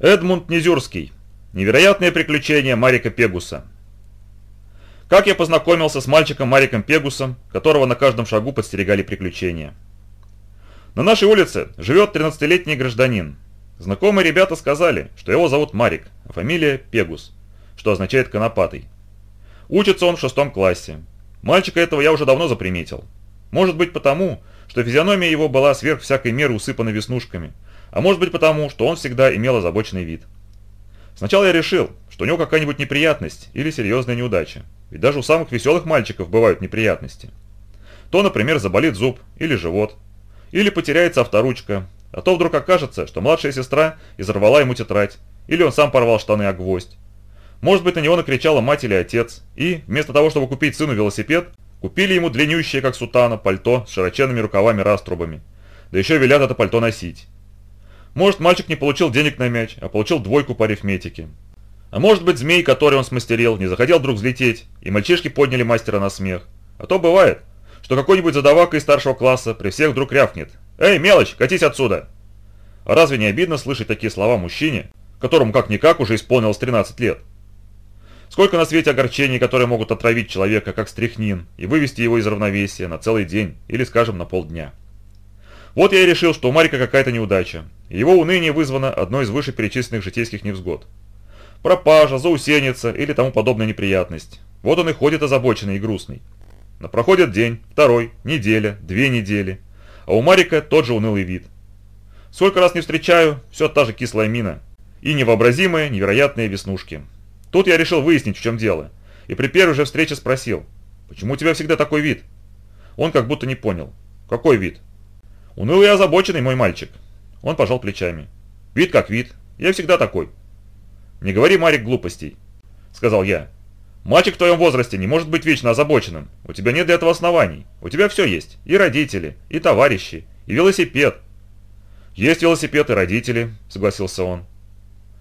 Эдмунд Низюрский. Невероятные приключения Марика Пегуса. Как я познакомился с мальчиком Мариком Пегусом, которого на каждом шагу подстерегали приключения. На нашей улице живет 13-летний гражданин. Знакомые ребята сказали, что его зовут Марик, а фамилия Пегус, что означает «конопатый». Учится он в шестом классе. Мальчика этого я уже давно заприметил. Может быть потому, что физиономия его была сверх всякой меры усыпана веснушками – а может быть потому, что он всегда имел озабоченный вид. Сначала я решил, что у него какая-нибудь неприятность или серьезная неудача. Ведь даже у самых веселых мальчиков бывают неприятности. То, например, заболит зуб или живот, или потеряется авторучка, а то вдруг окажется, что младшая сестра изорвала ему тетрадь, или он сам порвал штаны о гвоздь. Может быть, на него накричала мать или отец, и, вместо того, чтобы купить сыну велосипед, купили ему длиннющее, как сутана, пальто с широченными рукавами-раструбами. Да еще велят это пальто носить. Может, мальчик не получил денег на мяч, а получил двойку по арифметике. А может быть, змей, который он смастерил, не захотел вдруг взлететь, и мальчишки подняли мастера на смех. А то бывает, что какой-нибудь задавака из старшего класса при всех вдруг рявкнет. «Эй, мелочь, катись отсюда!» А разве не обидно слышать такие слова мужчине, которому как-никак уже исполнилось 13 лет? Сколько на свете огорчений, которые могут отравить человека, как стряхнин, и вывести его из равновесия на целый день или, скажем, на полдня. Вот я и решил, что у Марика какая-то неудача, его уныние вызвано одной из вышеперечисленных житейских невзгод. Пропажа, заусеница или тому подобная неприятность. Вот он и ходит озабоченный и грустный. Но проходит день, второй, неделя, две недели. А у Марика тот же унылый вид. Сколько раз не встречаю, все та же кислая мина. И невообразимые, невероятные веснушки. Тут я решил выяснить, в чем дело. И при первой же встрече спросил, почему у тебя всегда такой вид? Он как будто не понял. Какой вид? Унылый и озабоченный мой мальчик. Он пожал плечами. «Вид как вид. Я всегда такой». «Не говори, Марик, глупостей», — сказал я. «Мальчик в твоем возрасте не может быть вечно озабоченным. У тебя нет для этого оснований. У тебя все есть. И родители, и товарищи, и велосипед». «Есть велосипед и родители», — согласился он.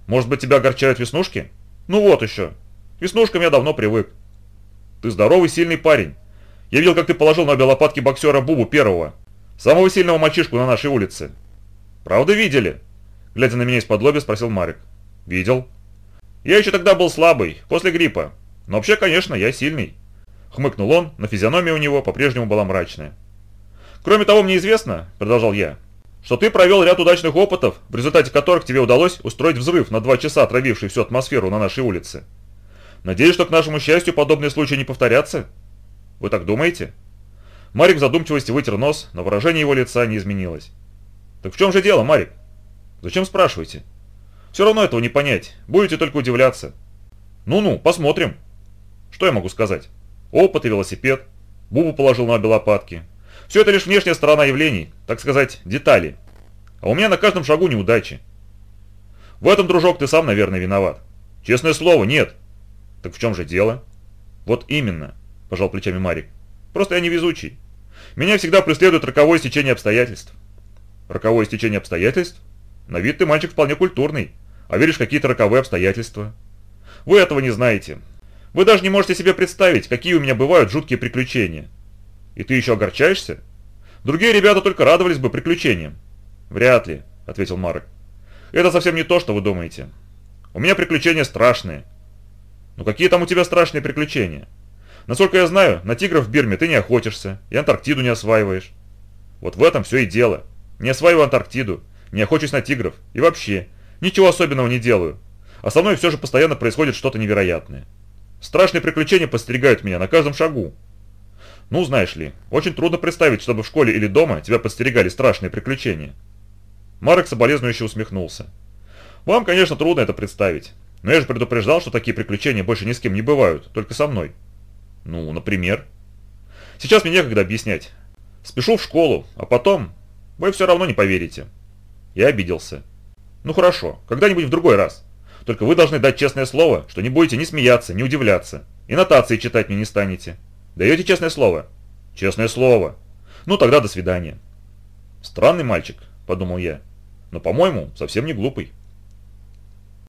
«Может быть, тебя огорчают веснушки?» «Ну вот еще. К веснушкам я давно привык». «Ты здоровый, сильный парень. Я видел, как ты положил на обе лопатки боксера Бубу первого. Самого сильного мальчишку на нашей улице. «Правда видели?» Глядя на меня из-под лоби, спросил Марик. «Видел». «Я еще тогда был слабый, после гриппа. Но вообще, конечно, я сильный». Хмыкнул он, но физиономия у него по-прежнему была мрачная. «Кроме того, мне известно, — продолжал я, — что ты провел ряд удачных опытов, в результате которых тебе удалось устроить взрыв на два часа, отравивший всю атмосферу на нашей улице. Надеюсь, что к нашему счастью подобные случаи не повторятся? Вы так думаете?» Марик в задумчивости вытер нос, но выражение его лица не изменилось. «Так в чем же дело, Марик?» «Зачем спрашиваете?» «Все равно этого не понять. Будете только удивляться». «Ну-ну, посмотрим». «Что я могу сказать?» «Опыт и велосипед. Бубу положил на обе лопатки. Все это лишь внешняя сторона явлений, так сказать, детали. А у меня на каждом шагу неудачи. В этом, дружок, ты сам, наверное, виноват. Честное слово, нет. Так в чем же дело? Вот именно, пожал плечами Марик. Просто я невезучий. Меня всегда преследует роковое стечение обстоятельств. Роковое стечение обстоятельств? На вид ты мальчик вполне культурный, а веришь какие-то роковые обстоятельства. Вы этого не знаете. Вы даже не можете себе представить, какие у меня бывают жуткие приключения. И ты еще огорчаешься? Другие ребята только радовались бы приключениям. Вряд ли, ответил Марок. Это совсем не то, что вы думаете. У меня приключения страшные. Ну какие там у тебя страшные приключения? Насколько я знаю, на тигров в Бирме ты не охотишься и Антарктиду не осваиваешь. Вот в этом все и дело. Не осваиваю Антарктиду, не охочусь на тигров и вообще, ничего особенного не делаю. А со мной все же постоянно происходит что-то невероятное. Страшные приключения подстерегают меня на каждом шагу. Ну, знаешь ли, очень трудно представить, чтобы в школе или дома тебя подстерегали страшные приключения. Марек соболезнующе усмехнулся. Вам, конечно, трудно это представить. Но я же предупреждал, что такие приключения больше ни с кем не бывают, только со мной. Ну, например. Сейчас мне некогда объяснять. Спешу в школу, а потом вы все равно не поверите. Я обиделся. Ну хорошо, когда-нибудь в другой раз. Только вы должны дать честное слово, что не будете ни смеяться, ни удивляться. И нотации читать мне не станете. Даете честное слово? Честное слово. Ну тогда до свидания. Странный мальчик, подумал я. Но, по-моему, совсем не глупый.